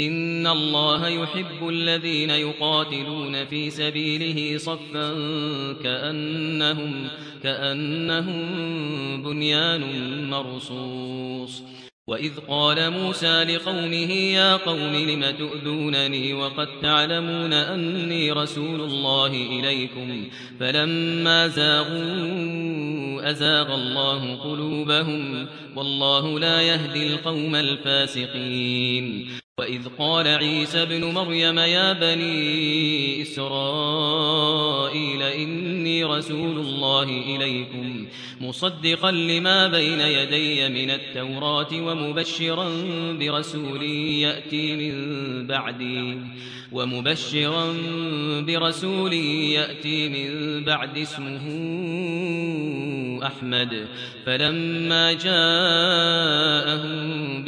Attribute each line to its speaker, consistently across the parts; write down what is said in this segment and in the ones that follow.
Speaker 1: ان الله يحب الذين يقاتلون في سبيله صفا كانهم كانهم بنيان مرصوص واذ قال موسى لقومه يا قوم لم تؤذونني وقد تعلمون اني رسول الله اليكم فلما زاغوا ازاغ الله قلوبهم والله لا يهدي القوم الفاسقين وإذ قال عيسى ابن مريم يا بني إسرائيل إني رسول الله إليكم مصدقا لما بين يدي من التوراة ومبشرا برسول يأتي من بعدي ومبشرا برسول يأتي من بعد اسمه أحمد فلما جاءهم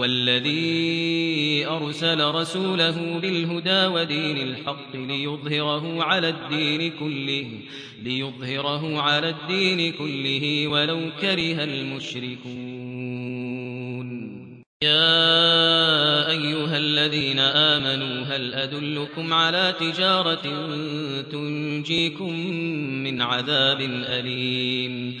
Speaker 1: هو الذي أرسل رسوله بالهدى ودين الحق ليظهره على الدين كله ليظهره على الدين كله ولو كره المشركون يا ايها الذين امنوا هل ادلكم على تجاره تنجيكم من عذاب اليم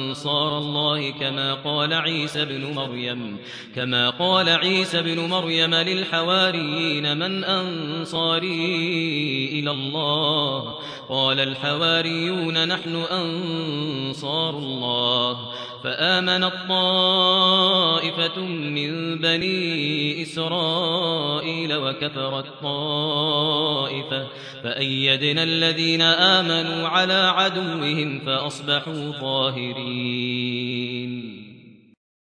Speaker 1: أنصار الله كما قال عيسى بن مريم كما قال عيسى بن مريم للحواريين من أنصاري إلى الله قال الحواريون نحن أنصار الله فآمن الطائفة من بني إسرائيل وكفر الطائفة فأيدنا الذين آمنوا على عدوهم فأصبحوا ظاهرين الرحيم